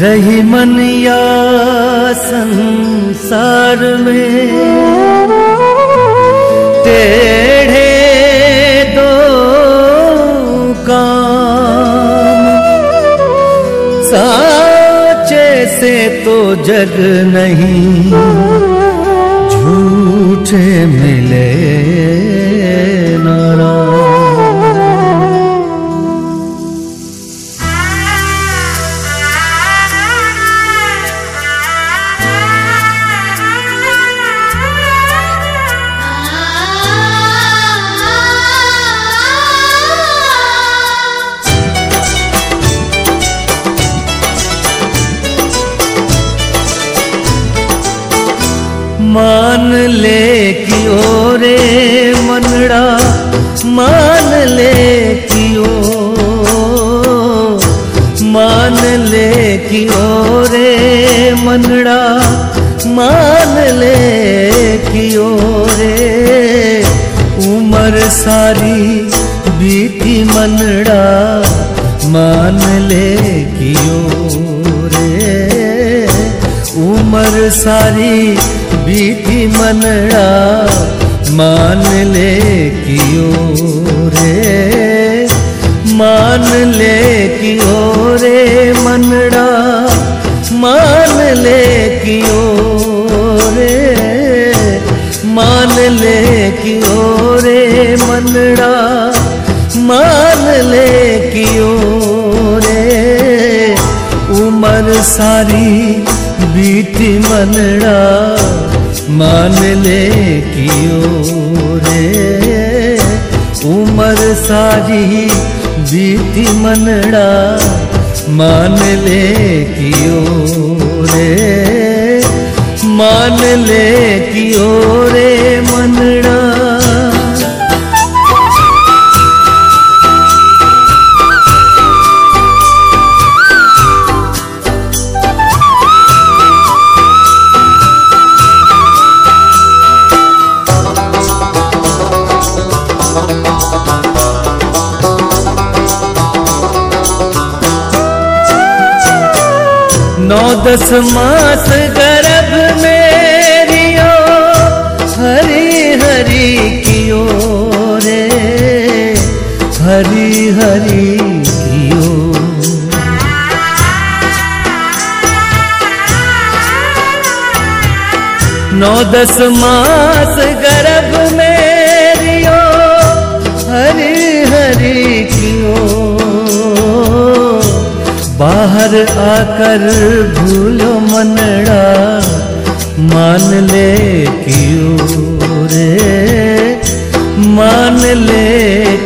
रही मन या संसार में। टेढ़े दो काम। साचे से तो जग नहीं, झूठे मिले। मान ले कियो रे मनड़ा, मान ले कियो मान ले कियो रे मनड़ा, मान ले कियो रे उम्र सारी बीती मनड़ा, मान ले कियो रे उम्र सारी बीती मनड़ा, मान ले कियो रे मान ले कियो रे मनड़ा, मान ले कियो रे मान ले कियो रे मनड़ा, मान ले कियो रे उम्र सारी बीती मनड़ा। मान ले कियो रे, उम्र सारी बीती मनड़ा। मान ले कियो रे, मान ले कियो नौ दस मास गर्भ मेरियो, हरी हरी कियो रे, हरी हरी नौ दस मास गर्भ मेरियो, हरी हरी कियो। बाहर आकर भूलो मनड़ा, मान ले कियो रे मान ले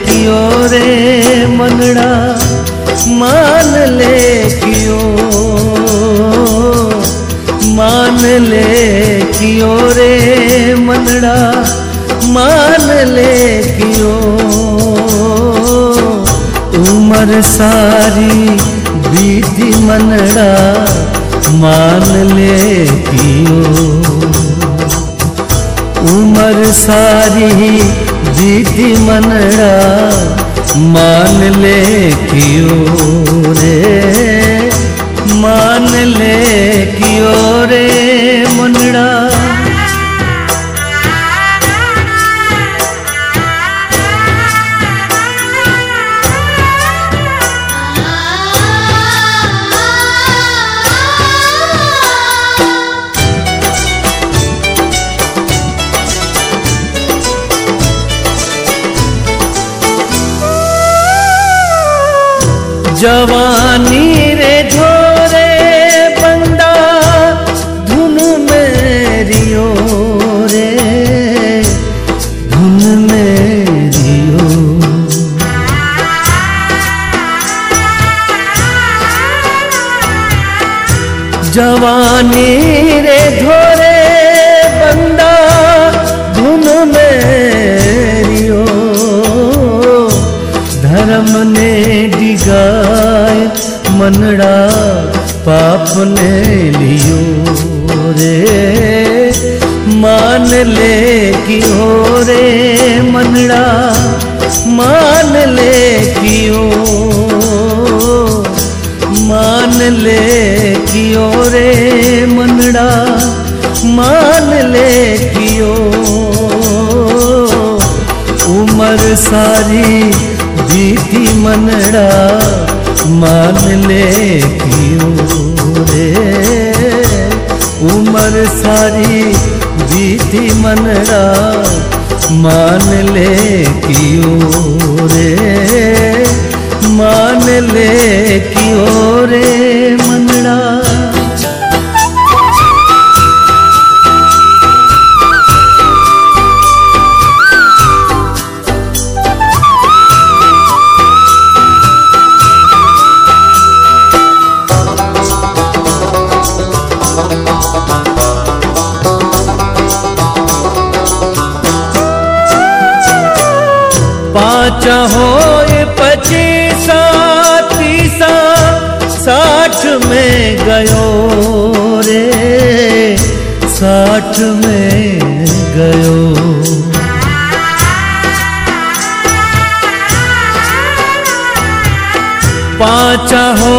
कियो रे मनड़ा, मान ले कियो, मान ले कियो रे मनड़ा, मान ले कियो। उम्र सारी बीती मनड़ा मान ले कियो उम्र सारी रीति मनड़ा मान ले कियो रे। जवानी रे झोरे बंदा धुन मेरियो रे धुन मेरियो जवानी रे धोरे मनड़ा पाप ने लियो रे। मान ले कि हो रे मनड़ा मान ले कि ओ मान मान ले कियो रे मनड़ा मान ले कियो। उम्र सारी बीती मनड़ा मान ले रे? उम्र सारी बीती मनरा मान ले कियो रे? मान ले कियो रे? पाचा हो पचीसा तीसा साठ में गयो रे, साठ में गयो। पाचा हो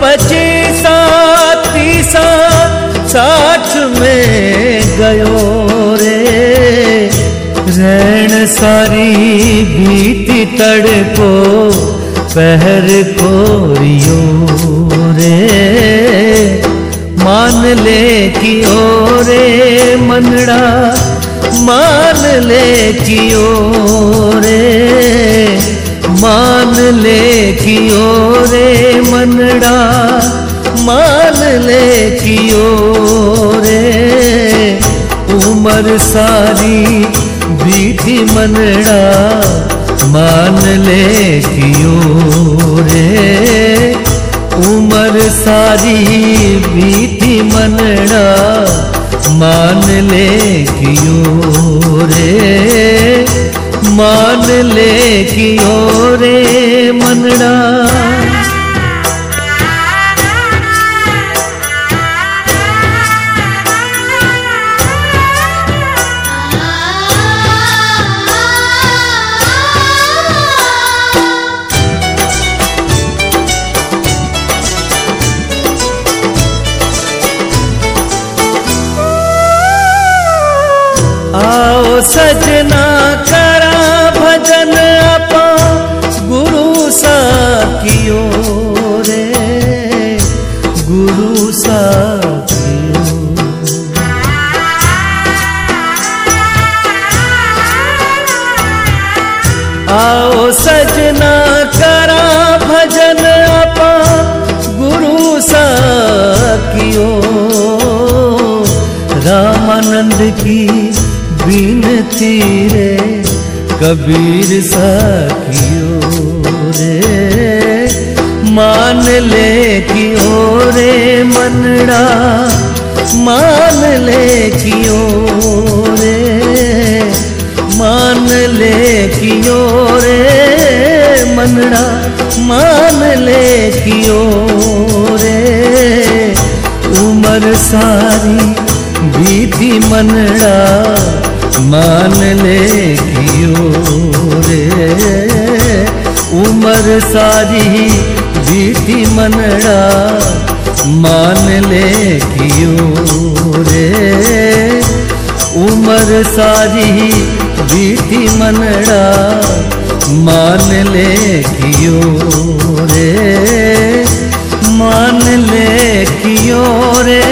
पचीसा तीसा साठ में गयो रे रैन सारी बीती तड़को पहर कोरियो रे। मान ले कियो रे, मनड़ा, मान ले कियो रे। मान ले कियो रे, मनड़ा, मान ले कियो रे। उम्र सारी बीती मनड़ा मान ले कियो रे। उम्र सारी बीती मनड़ा मान ले कियो रे। मान ले कियो रे मनड़ा। बिनती रे कबीर सखियो रे। मान ले कियो रे मनड़ा, मान ले कियो रे मान ले कियो रे मनड़ा, मान ले कियो रे उम्र सारी बीती मनड़ा मान ले रे। उम्र सारी बीती मनड़ा, मान ले रे। उम्र सारी बीती मनड़ा, मान ले रे। मान लेगी रे।